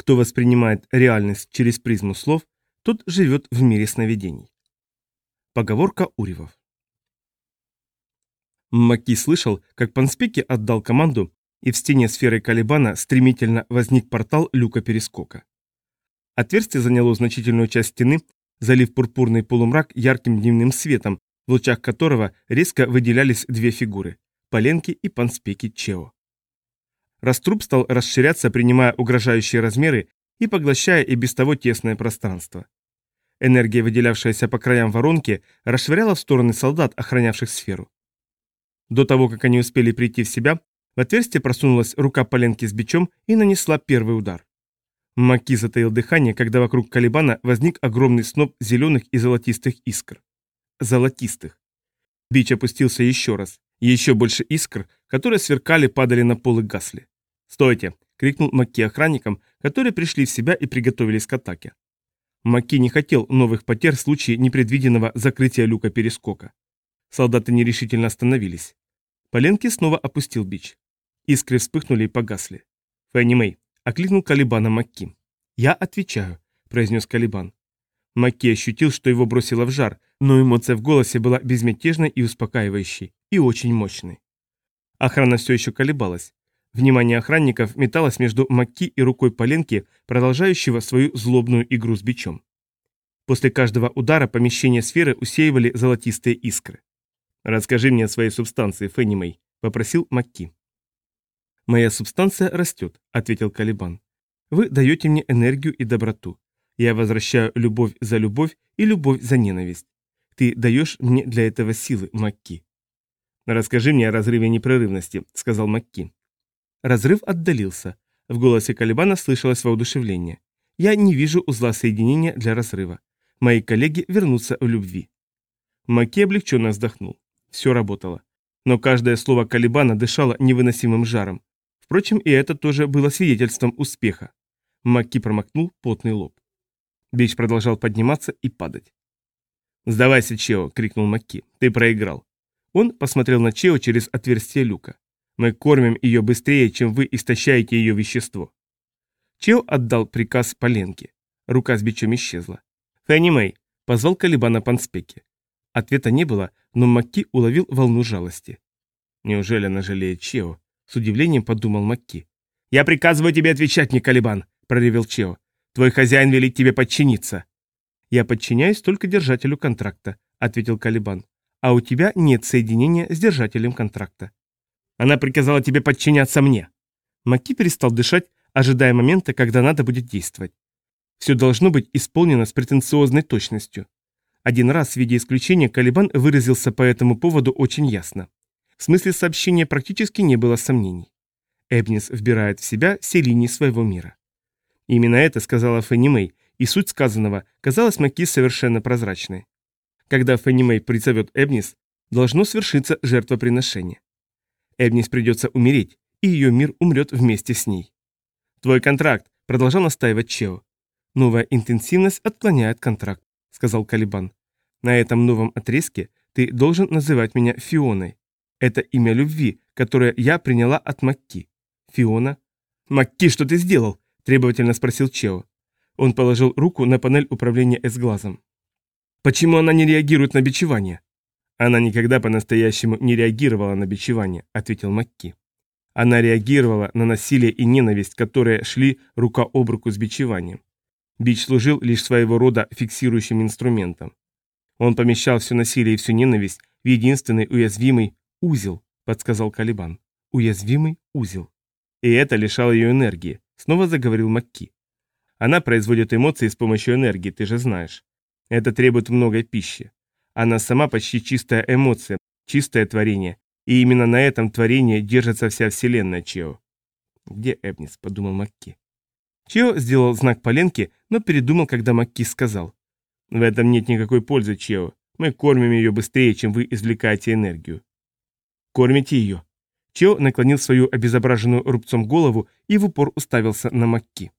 Кто воспринимает реальность через призму слов, тот живет в мире сновидений. Поговорка Уривов. Маки слышал, как Панспеки отдал команду, и в стене сферы Калибана стремительно возник портал люка перескока. Отверстие заняло значительную часть стены, залив пурпурный полумрак ярким дневным светом, в лучах которого резко выделялись две фигуры – Поленки и Панспеки Чео. Раструб стал расширяться, принимая угрожающие размеры и поглощая и без того тесное пространство. Энергия, выделявшаяся по краям воронки, расшвыряла в стороны солдат, охранявших сферу. До того, как они успели прийти в себя, в отверстие просунулась рука Поленки с бичом и нанесла первый удар. Маки затаил дыхание, когда вокруг Калибана возник огромный сноп зеленых и золотистых искр. Золотистых. Бич опустился еще раз. Еще больше искр, которые сверкали, падали на пол и гасли. «Стойте!» — крикнул Маки охранникам, которые пришли в себя и приготовились к атаке. Маки не хотел новых потерь в случае непредвиденного закрытия люка перескока. Солдаты нерешительно остановились. Поленки снова опустил бич. Искры вспыхнули и погасли. «Фэнни Мэй», — окликнул Калибана Макки. «Я отвечаю», — произнес Калибан. Макки ощутил, что его бросило в жар, но эмоция в голосе была безмятежной и успокаивающей, и очень мощной. Охрана все еще колебалась. Внимание охранников металось между Макки и рукой Поленки, продолжающего свою злобную игру с бичом. После каждого удара помещение сферы усеивали золотистые искры. «Расскажи мне о своей субстанции, Фенни попросил Макки. «Моя субстанция растет», — ответил Калибан. «Вы даете мне энергию и доброту. Я возвращаю любовь за любовь и любовь за ненависть. Ты даешь мне для этого силы, Макки». «Расскажи мне о разрыве непрерывности», — сказал Макки. Разрыв отдалился. В голосе Калибана слышалось воодушевление. Я не вижу узла соединения для разрыва. Мои коллеги вернутся в любви. Маки облегченно вздохнул. Все работало. Но каждое слово Калибана дышало невыносимым жаром. Впрочем, и это тоже было свидетельством успеха. Маки промокнул потный лоб. Бич продолжал подниматься и падать. «Сдавайся, Чео!» — крикнул Маки. «Ты проиграл!» Он посмотрел на Чео через отверстие люка. Мы кормим ее быстрее, чем вы истощаете ее вещество. Чео отдал приказ Поленке. Рука с бичом исчезла. Фэнни Мэй позвал Калибана Панспеки. Ответа не было, но Макки уловил волну жалости. Неужели она жалеет Чео? С удивлением подумал Макки. «Я приказываю тебе отвечать мне, Калибан!» – проревел Чео. «Твой хозяин велит тебе подчиниться!» «Я подчиняюсь только держателю контракта», – ответил Калибан. «А у тебя нет соединения с держателем контракта». Она приказала тебе подчиняться мне». Маки перестал дышать, ожидая момента, когда надо будет действовать. Все должно быть исполнено с претенциозной точностью. Один раз в виде исключения Калибан выразился по этому поводу очень ясно. В смысле сообщения практически не было сомнений. Эбнис вбирает в себя все линии своего мира. Именно это сказала Фенни Мэй, и суть сказанного казалась Маки совершенно прозрачной. Когда Фенни Мэй призовет Эбнис, должно свершиться жертвоприношение. Эбнис придется умереть, и ее мир умрет вместе с ней. «Твой контракт», — продолжал настаивать Чео. «Новая интенсивность отклоняет контракт», — сказал Калибан. «На этом новом отрезке ты должен называть меня Фионой. Это имя любви, которое я приняла от Макки. Фиона». «Макки, что ты сделал?» – требовательно спросил Чео. Он положил руку на панель управления С-глазом. «Почему она не реагирует на бичевание?» Она никогда по-настоящему не реагировала на бичевание, ответил Макки. Она реагировала на насилие и ненависть, которые шли рука об руку с бичеванием. Бич служил лишь своего рода фиксирующим инструментом. Он помещал все насилие и всю ненависть в единственный уязвимый узел, подсказал Калибан. Уязвимый узел. И это лишало ее энергии, снова заговорил Макки. Она производит эмоции с помощью энергии, ты же знаешь. Это требует много пищи. Она сама почти чистая эмоция, чистое творение. И именно на этом творении держится вся вселенная Чео. «Где Эбнис?» – подумал Макки. Чео сделал знак Поленке, но передумал, когда Макки сказал. «В этом нет никакой пользы, Чео. Мы кормим ее быстрее, чем вы извлекаете энергию». «Кормите ее». Чео наклонил свою обезображенную рубцом голову и в упор уставился на Макки.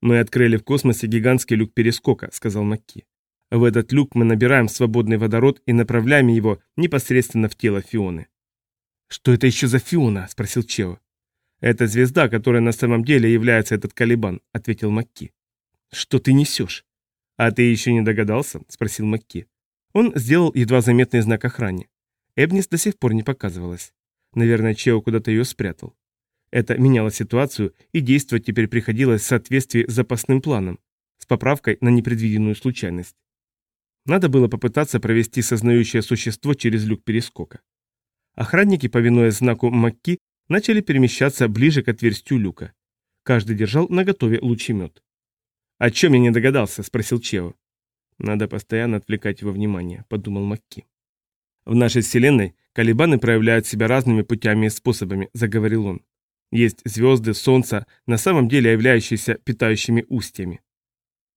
«Мы открыли в космосе гигантский люк перескока», — сказал Макки. В этот люк мы набираем свободный водород и направляем его непосредственно в тело Фионы. «Что это еще за Фиона?» – спросил Чео. «Это звезда, которая на самом деле является этот Калибан», — ответил Макки. «Что ты несешь?» «А ты еще не догадался?» — спросил Макки. Он сделал едва заметный знак охране. Эбнис до сих пор не показывалась. Наверное, Чео куда-то ее спрятал. Это меняло ситуацию, и действовать теперь приходилось в соответствии с запасным планом, с поправкой на непредвиденную случайность. Надо было попытаться провести сознающее существо через люк перескока. Охранники, повинуясь знаку Макки, начали перемещаться ближе к отверстию люка. Каждый держал наготове лучемет. «О чем я не догадался?» – спросил Чео. «Надо постоянно отвлекать его внимание», – подумал Макки. В нашей Вселенной колебаны проявляют себя разными путями и способами, заговорил он. Есть звезды, солнце, на самом деле являющиеся питающими устьями.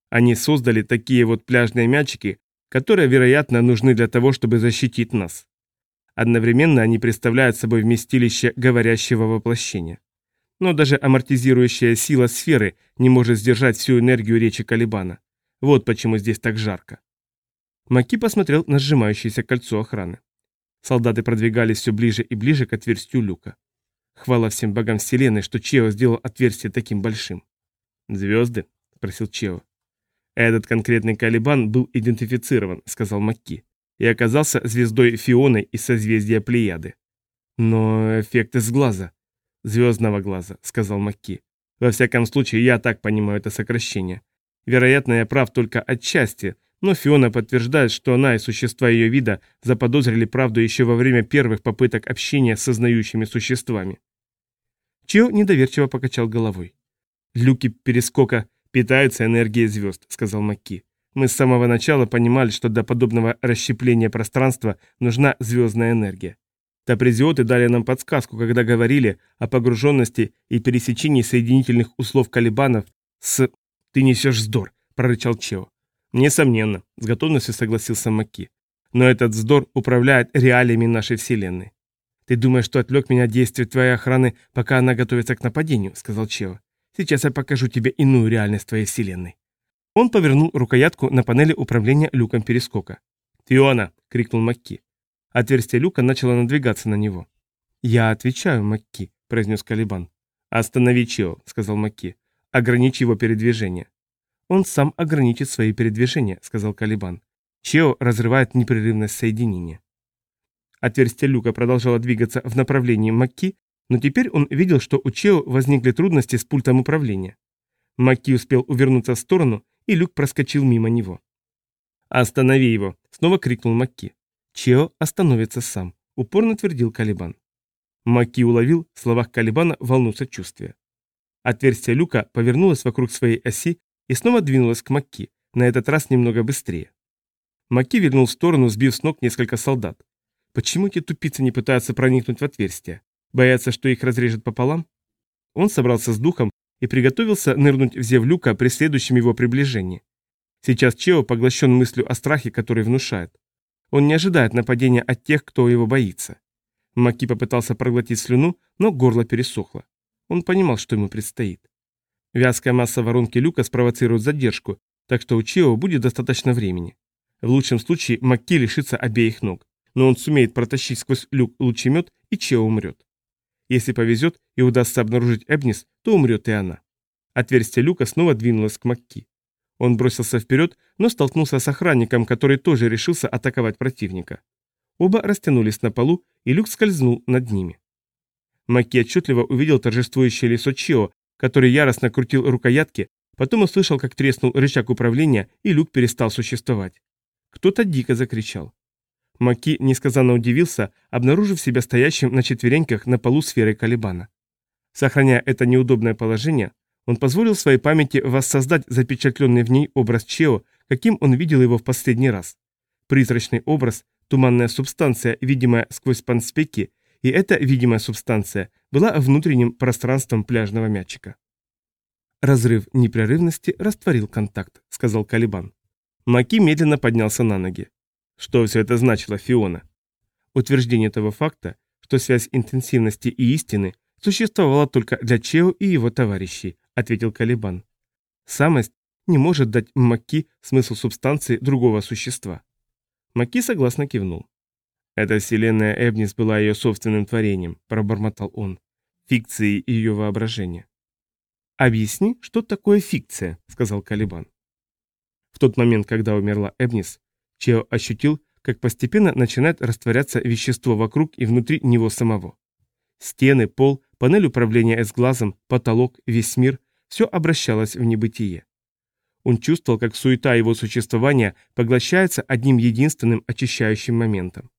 Они создали такие вот пляжные мячики, которые, вероятно, нужны для того, чтобы защитить нас. Одновременно они представляют собой вместилище говорящего воплощения. Но даже амортизирующая сила сферы не может сдержать всю энергию речи Калибана. Вот почему здесь так жарко. Маки посмотрел на сжимающееся кольцо охраны. Солдаты продвигались все ближе и ближе к отверстию люка. Хвала всем богам вселенной, что Чео сделал отверстие таким большим. «Звезды?» – спросил Чео. «Этот конкретный Калибан был идентифицирован», – сказал Макки, «и оказался звездой Фионы из созвездия Плеяды». «Но эффект из глаза». «Звездного глаза», – сказал Макки. «Во всяком случае, я так понимаю это сокращение. Вероятно, я прав только отчасти, но Фиона подтверждает, что она и существа ее вида заподозрили правду еще во время первых попыток общения с сознающими существами. Чио недоверчиво покачал головой. «Люки перескока питаются энергией звезд», — сказал Макки. «Мы с самого начала понимали, что для подобного расщепления пространства нужна звездная энергия. Тапризиоты дали нам подсказку, когда говорили о погруженности и пересечении соединительных услов колебанов с... «Ты несешь вздор», — прорычал Чео. Несомненно, с готовностью согласился Маки. Но этот вздор управляет реалиями нашей Вселенной. Ты думаешь, что отвлек меня действие твоей охраны, пока она готовится к нападению, сказал Чева. Сейчас я покажу тебе иную реальность твоей Вселенной. Он повернул рукоятку на панели управления люком перескока. «Фиона!» — крикнул Макки. Отверстие люка начало надвигаться на него. «Я отвечаю, Макки», — произнес Калибан. «Останови Чио», — сказал Макки. «Ограничь его передвижение» он сам ограничит свои передвижения», — сказал Калибан. Чео разрывает непрерывность соединения. Отверстие люка продолжало двигаться в направлении Макки, но теперь он видел, что у Чео возникли трудности с пультом управления. Макки успел увернуться в сторону, и люк проскочил мимо него. «Останови его!» — снова крикнул Макки. Чео остановится сам, упорно твердил Калибан. Макки уловил в словах Калибана волну сочувствия. Отверстие люка повернулось вокруг своей оси и снова двинулась к Макки, на этот раз немного быстрее. Макки вернул в сторону, сбив с ног несколько солдат. Почему эти тупицы не пытаются проникнуть в отверстие? Боятся, что их разрежет пополам? Он собрался с духом и приготовился нырнуть в зев люка при следующем его приближении. Сейчас Чео поглощен мыслью о страхе, который внушает. Он не ожидает нападения от тех, кто его боится. Маки попытался проглотить слюну, но горло пересохло. Он понимал, что ему предстоит. Вязкая масса воронки люка спровоцирует задержку, так что у Чио будет достаточно времени. В лучшем случае Макки лишится обеих ног, но он сумеет протащить сквозь люк лучемет, и Чио умрет. Если повезет и удастся обнаружить Эбнис, то умрет и она. Отверстие люка снова двинулось к Макки. Он бросился вперед, но столкнулся с охранником, который тоже решился атаковать противника. Оба растянулись на полу, и люк скользнул над ними. Макки отчетливо увидел торжествующее лицо Чио, который яростно крутил рукоятки, потом услышал, как треснул рычаг управления, и люк перестал существовать. Кто-то дико закричал. Маки несказанно удивился, обнаружив себя стоящим на четвереньках на полу сферы Калибана. Сохраняя это неудобное положение, он позволил своей памяти воссоздать запечатленный в ней образ Чео, каким он видел его в последний раз. Призрачный образ, туманная субстанция, видимая сквозь панспеки, и эта видимая субстанция была внутренним пространством пляжного мячика. Разрыв непрерывности растворил контакт, сказал Калибан. Маки медленно поднялся на ноги. Что все это значило, Фиона? Утверждение того факта, что связь интенсивности и истины существовала только для Чео и его товарищей, ответил Калибан. Самость не может дать Маки смысл субстанции другого существа. Маки согласно кивнул. «Эта вселенная Эбнис была ее собственным творением», – пробормотал он. фикцией ее воображения. «Объясни, что такое фикция», — сказал Калибан. В тот момент, когда умерла Эбнис, Чео ощутил, как постепенно начинает растворяться вещество вокруг и внутри него самого. Стены, пол, панель управления S-глазом, потолок, весь мир – все обращалось в небытие. Он чувствовал, как суета его существования поглощается одним единственным очищающим моментом.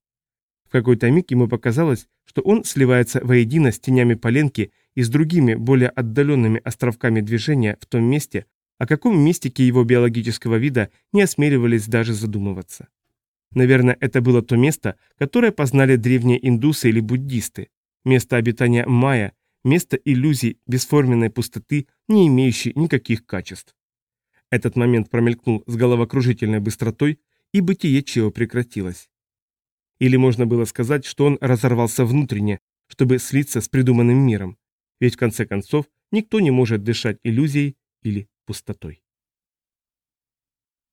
В какой-то миг ему показалось, что он сливается воедино с тенями Поленки и с другими, более отдаленными островками движения в том месте, о каком мистике его биологического вида не осмеливались даже задумываться. Наверное, это было то место, которое познали древние индусы или буддисты, место обитания майя, место иллюзий бесформенной пустоты, не имеющей никаких качеств. Этот момент промелькнул с головокружительной быстротой, и бытие Чио прекратилось. Или можно было сказать, что он разорвался внутренне, чтобы слиться с придуманным миром, ведь в конце концов никто не может дышать иллюзией или пустотой.